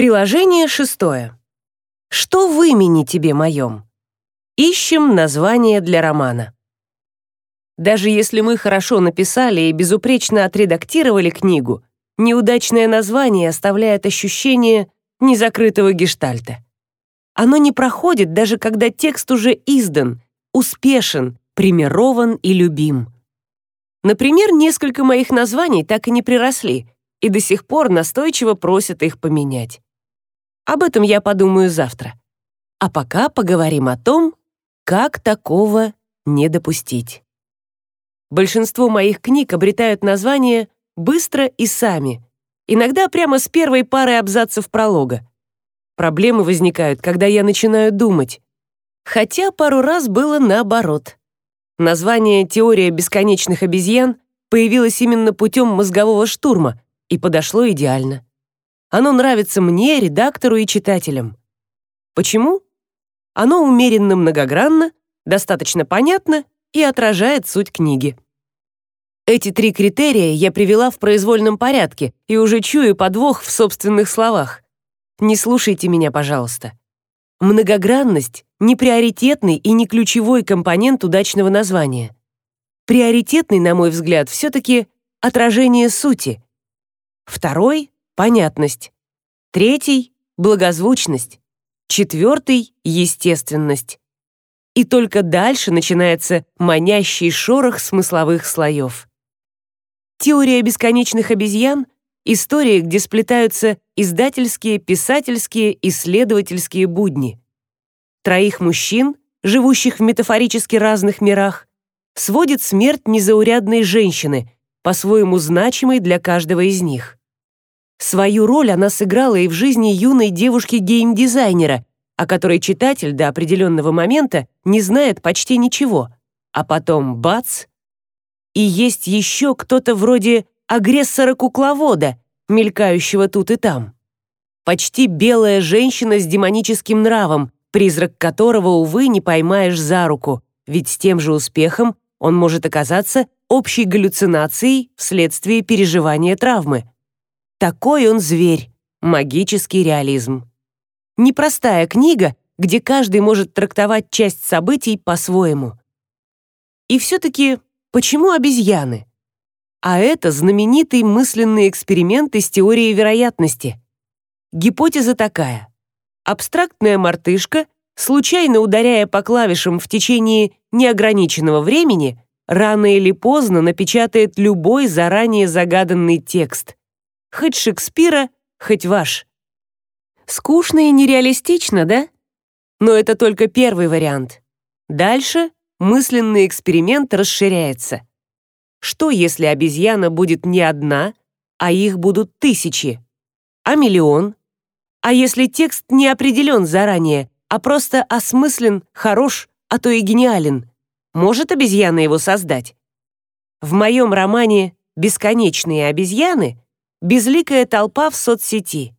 Приложение шестое. Что в имени тебе моем? Ищем название для романа. Даже если мы хорошо написали и безупречно отредактировали книгу, неудачное название оставляет ощущение незакрытого гештальта. Оно не проходит даже когда текст уже издан, успешен, примирован и любим. Например, несколько моих названий так и не приросли, и до сих пор настойчиво просят их поменять. Об этом я подумаю завтра. А пока поговорим о том, как такого не допустить. Большинство моих книг обретают название быстро и сами, иногда прямо с первой парой абзацев пролога. Проблемы возникают, когда я начинаю думать. Хотя пару раз было наоборот. Название «Теория бесконечных обезьян» появилось именно путем мозгового штурма и подошло идеально. Оно нравится мне, редактору и читателям. Почему? Оно умеренно многогранно, достаточно понятно и отражает суть книги. Эти три критерия я привела в произвольном порядке и уже чую подвох в собственных словах. Не слушайте меня, пожалуйста. Многогранность не приоритетный и не ключевой компонент удачного названия. Приоритетный, на мой взгляд, все таки отражение сути. Второй понятность. Третий благозвучность. Четвертый естественность и только дальше начинается манящий шорох смысловых слоев. Теория бесконечных обезьян — история, где сплетаются издательские, писательские, исследовательские будни. Троих мужчин, живущих в метафорически разных мирах, сводит смерть незаурядной женщины, по-своему значимой для каждого из них. Свою роль она сыграла и в жизни юной девушки-геймдизайнера, о которой читатель до определенного момента не знает почти ничего, а потом бац, и есть еще кто-то вроде агрессора-кукловода, мелькающего тут и там. Почти белая женщина с демоническим нравом, призрак которого, увы, не поймаешь за руку, ведь с тем же успехом он может оказаться общей галлюцинацией вследствие переживания травмы. Такой он зверь, магический реализм непростая книга, где каждый может трактовать часть событий по-своему. И все-таки почему обезьяны? А это знаменитый мысленный эксперимент из теории вероятности. Гипотеза такая. Абстрактная мартышка, случайно ударяя по клавишам в течение неограниченного времени, рано или поздно напечатает любой заранее загаданный текст. Хоть Шекспира, хоть ваш. Скучно и нереалистично, да? Но это только первый вариант. Дальше мысленный эксперимент расширяется. Что, если обезьяна будет не одна, а их будут тысячи? А миллион? А если текст не определен заранее, а просто осмыслен, хорош, а то и гениален? Может обезьяна его создать? В моем романе «Бесконечные обезьяны» безликая толпа в соцсети.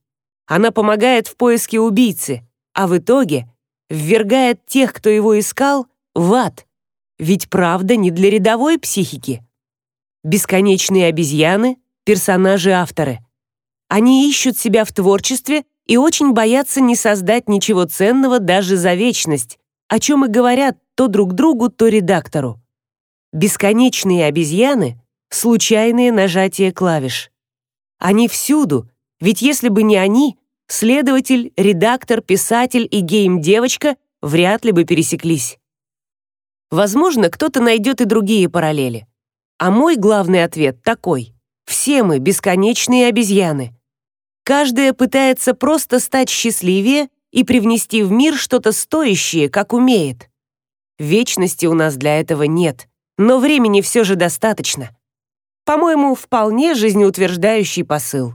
Она помогает в поиске убийцы, а в итоге ввергает тех, кто его искал, в ад. Ведь правда не для рядовой психики. Бесконечные обезьяны — персонажи-авторы. Они ищут себя в творчестве и очень боятся не создать ничего ценного даже за вечность, о чем и говорят то друг другу, то редактору. Бесконечные обезьяны — случайные нажатия клавиш. Они всюду, ведь если бы не они, следователь, редактор, писатель и гейм-девочка вряд ли бы пересеклись. Возможно, кто-то найдет и другие параллели. А мой главный ответ такой. Все мы бесконечные обезьяны. Каждая пытается просто стать счастливее и привнести в мир что-то стоящее, как умеет. Вечности у нас для этого нет, но времени все же достаточно. По-моему, вполне жизнеутверждающий посыл.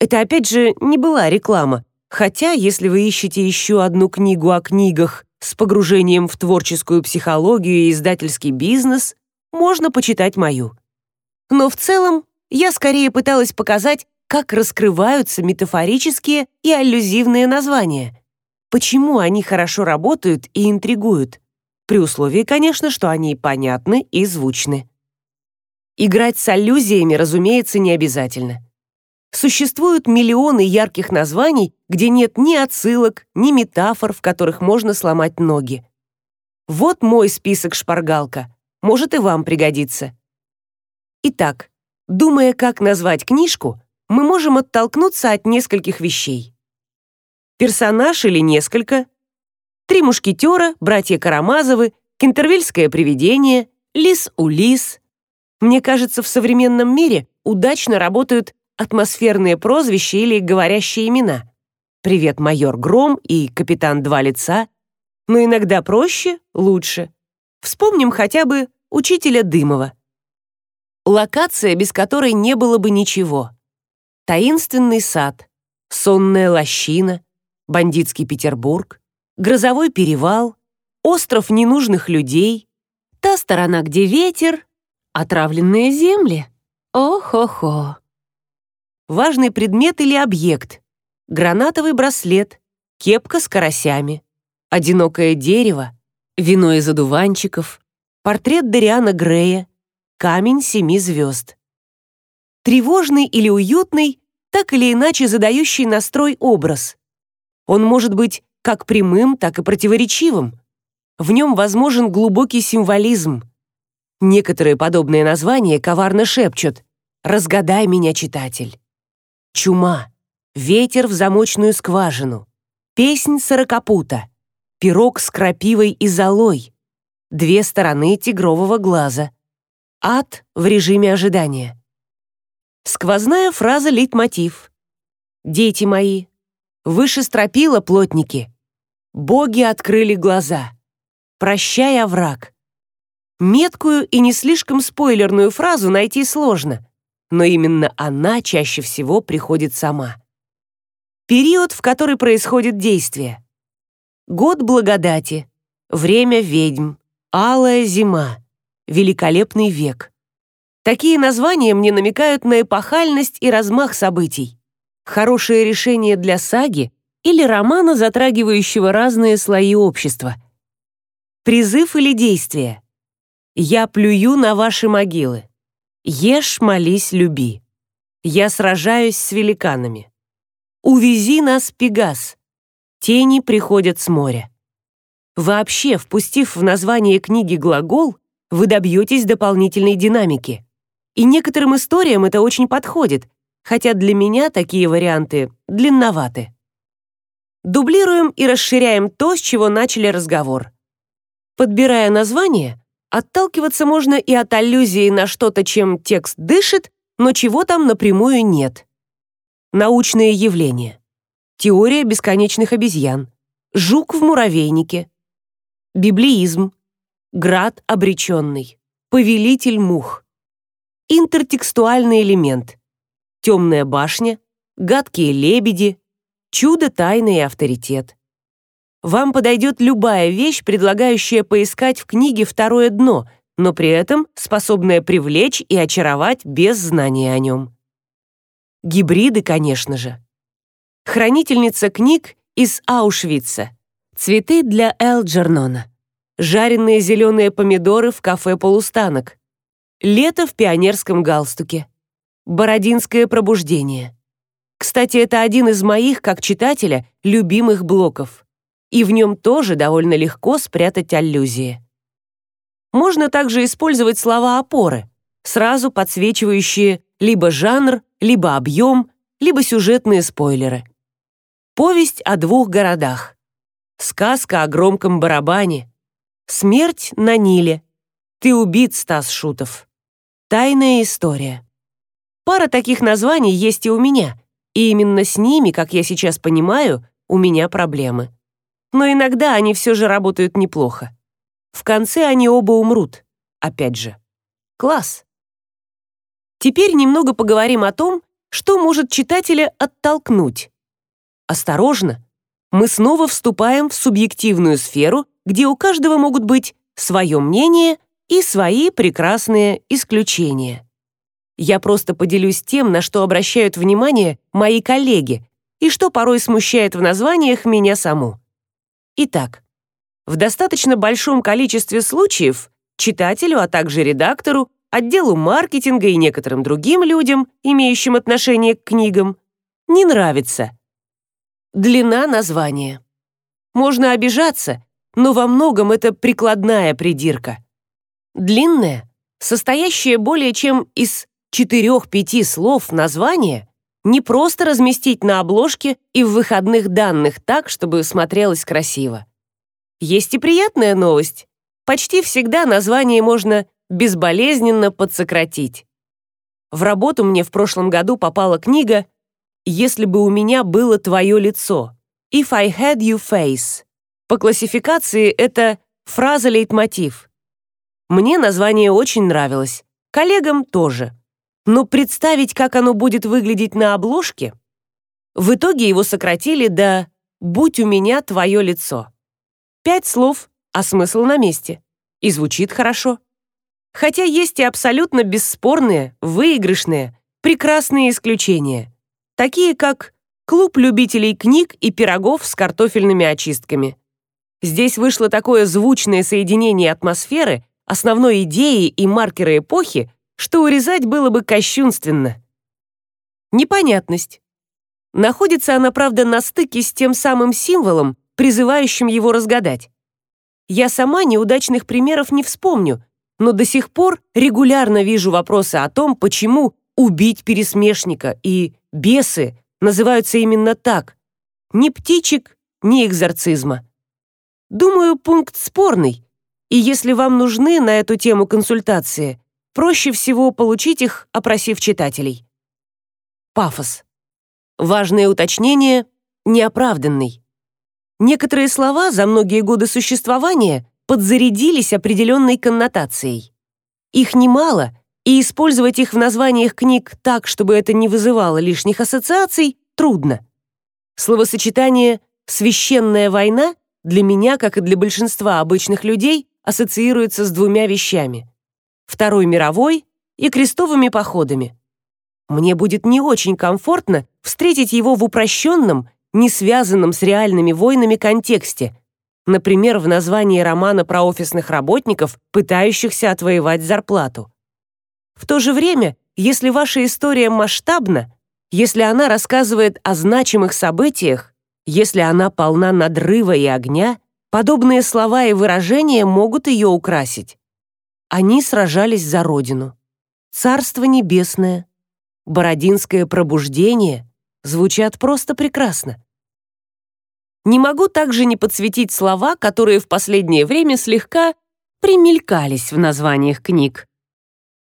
Это опять же не была реклама, хотя если вы ищете еще одну книгу о книгах с погружением в творческую психологию и издательский бизнес, можно почитать мою. Но в целом я скорее пыталась показать, как раскрываются метафорические и аллюзивные названия, почему они хорошо работают и интригуют, при условии, конечно, что они понятны и звучны. Играть с аллюзиями, разумеется, не обязательно. Существуют миллионы ярких названий, где нет ни отсылок, ни метафор, в которых можно сломать ноги. Вот мой список шпаргалка. Может и вам пригодится. Итак, думая, как назвать книжку, мы можем оттолкнуться от нескольких вещей. Персонаж или несколько, Три мушкетера, братья Карамазовы, Кентервильское привидение, Лис-Улис. Мне кажется, в современном мире удачно работают атмосферные прозвища или говорящие имена. Привет, майор Гром и капитан Два лица. Но иногда проще, лучше. Вспомним хотя бы учителя Дымова. Локация, без которой не было бы ничего. Таинственный сад, сонная лощина, бандитский Петербург, грозовой перевал, остров ненужных людей, та сторона, где ветер, отравленные земли. О-хо-хо. Важный предмет или объект. Гранатовый браслет, кепка с карасями, одинокое дерево, вино из одуванчиков, портрет Дариана Грея, камень семи звезд. Тревожный или уютный, так или иначе задающий настрой образ. Он может быть как прямым, так и противоречивым. В нем возможен глубокий символизм. Некоторые подобные названия коварно шепчут «Разгадай меня, читатель». Чума, ветер в замочную скважину, песнь сорокопута, пирог с крапивой и золой, две стороны тигрового глаза, ад в режиме ожидания. Сквозная фраза лейтмотив. «Дети мои, выше стропила плотники, Боги открыли глаза. Прощай, овраг. Меткую и не слишком спойлерную фразу найти сложно, но именно она чаще всего приходит сама. Период, в который происходит действие. Год благодати, время ведьм, алая зима, великолепный век. Такие названия мне намекают на эпохальность и размах событий. Хорошее решение для саги или романа, затрагивающего разные слои общества. Призыв или действие. «Я плюю на ваши могилы». «Ешь, молись, люби». «Я сражаюсь с великанами». «Увези нас, Пегас». «Тени приходят с моря». Вообще, впустив в название книги глагол, вы добьетесь дополнительной динамики. И некоторым историям это очень подходит, хотя для меня такие варианты длинноваты. Дублируем и расширяем то, с чего начали разговор. Подбирая название, отталкиваться можно и от аллюзии на что-то, чем текст дышит, но чего там напрямую нет. Научные явления. Теория бесконечных обезьян. Жук в муравейнике. Библиизм. Град обреченный. Повелитель мух. Интертекстуальный элемент. Темная башня. Гадкие лебеди. Чудо, тайна и авторитет. Вам подойдет любая вещь, предлагающая поискать в книге второе дно, но при этом способная привлечь и очаровать без знания о нем. Гибриды, конечно же. Хранительница книг из Аушвица. Цветы для Элджернона. Жареные зеленые помидоры в кафе «Полустанок». Лето в пионерском галстуке. Бородинское пробуждение. Кстати, это один из моих, как читателя, любимых блоков. И в нем тоже довольно легко спрятать аллюзии. Можно также использовать слова опоры, сразу подсвечивающие либо жанр, либо объем, либо сюжетные спойлеры. Повесть о двух городах. Сказка о громком барабане. Смерть на Ниле. Ты убит, Стас Шутов. Тайная история. Пара таких названий есть и у меня, и именно с ними, как я сейчас понимаю, у меня проблемы. Но иногда они все же работают неплохо. В конце они оба умрут. Опять же. Класс. Теперь немного поговорим о том, что может читателя оттолкнуть. Осторожно. Мы снова вступаем в субъективную сферу, где у каждого могут быть свое мнение и свои прекрасные исключения. Я просто поделюсь тем, на что обращают внимание мои коллеги и что порой смущает в названиях меня саму. Итак, в достаточно большом количестве случаев читателю, а также редактору отделу маркетинга и некоторым другим людям, имеющим отношение к книгам, не нравится. Длина названия. Можно обижаться, но во многом это прикладная придирка. Длинное, состоящее более чем из четырех-пяти слов название, не просто разместить на обложке и в выходных данных так, чтобы смотрелось красиво. Есть и приятная новость. Почти всегда название можно безболезненно подсократить. В работу мне в прошлом году попала книга «Если бы у меня было твое лицо» «If I had your face». По классификации это фраза-лейтмотив. Мне название очень нравилось, коллегам тоже. Но представить, как оно будет выглядеть на обложке, в итоге его сократили до «Будь у меня твое лицо». Пять слов, а смысл на месте. И звучит хорошо. Хотя есть и абсолютно бесспорные, выигрышные, прекрасные исключения. Такие как клуб любителей книг и пирогов с картофельными очистками. Здесь вышло такое звучное соединение атмосферы, основной идеи и маркера эпохи, что урезать было бы кощунственно. Непонятность. Находится она, правда, на стыке с тем самым символом, призывающим его разгадать. Я сама неудачных примеров не вспомню, но до сих пор регулярно вижу вопросы о том, почему убить пересмешника и бесы называются именно так. Ни птичек, ни экзорцизма. Думаю, пункт спорный, и если вам нужны на эту тему консультации, проще всего получить их, опросив читателей. Пафос. Важное уточнение — неоправданный. Некоторые слова за многие годы существования подзарядились определенной коннотацией. Их немало, и использовать их в названиях книг так, чтобы это не вызывало лишних ассоциаций, трудно. Словосочетание «священная война» для меня, как и для большинства обычных людей, ассоциируется с двумя вещами — Второй мировой и крестовыми походами. Мне будет не очень комфортно встретить его в упрощенном, не связанном с реальными войнами контексте, например, в названии романа про офисных работников, пытающихся отвоевать зарплату. В то же время, если ваша история масштабна, если она рассказывает о значимых событиях, если она полна надрыва и огня, подобные слова и выражения могут ее украсить. Они сражались за родину. Царство небесное, Бородинское пробуждение звучат просто прекрасно. Не могу также не подсветить слова, которые в последнее время слегка примелькались в названиях книг.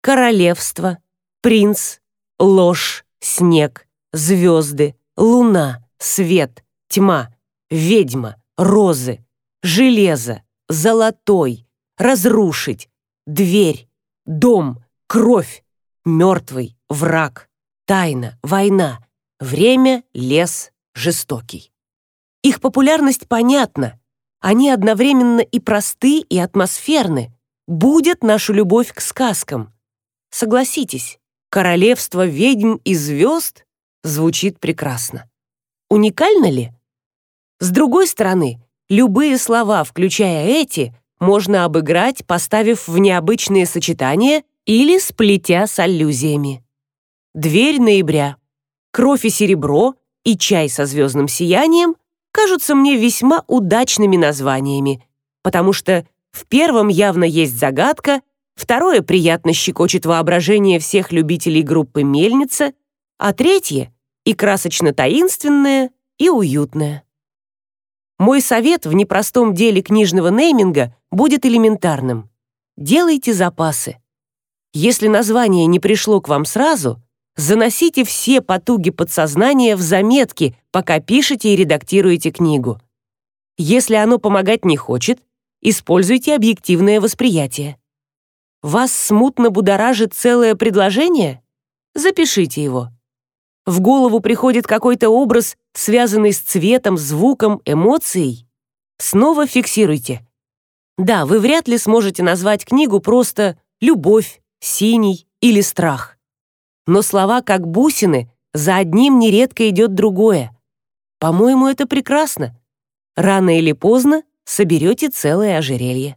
Королевство, принц, ложь, снег, звезды, луна, свет, тьма, ведьма, розы, железо, золотой, разрушить, дверь, дом, кровь, мертвый, враг, тайна, война, время, лес, жестокий. Их популярность понятна. Они одновременно и просты, и атмосферны. Будет нашу любовь к сказкам. Согласитесь, королевство ведьм и звезд звучит прекрасно. Уникально ли? С другой стороны, любые слова, включая эти, можно обыграть, поставив в необычные сочетания или сплетя с аллюзиями. Дверь ноября, кровь и серебро и чай со звездным сиянием кажутся мне весьма удачными названиями, потому что в первом явно есть загадка, второе приятно щекочет воображение всех любителей группы «Мельница», а третье и красочно таинственное, и уютное. Мой совет в непростом деле книжного нейминга будет элементарным. Делайте запасы. Если название не пришло к вам сразу, Заносите все потуги подсознания в заметки, пока пишете и редактируете книгу. Если оно помогать не хочет, используйте объективное восприятие. Вас смутно будоражит целое предложение? Запишите его. В голову приходит какой-то образ, связанный с цветом, звуком, эмоцией? Снова фиксируйте. Да, вы вряд ли сможете назвать книгу просто «любовь», «синий» или «страх». Но слова как бусины, за одним нередко идет другое. По-моему, это прекрасно. Рано или поздно соберете целое ожерелье.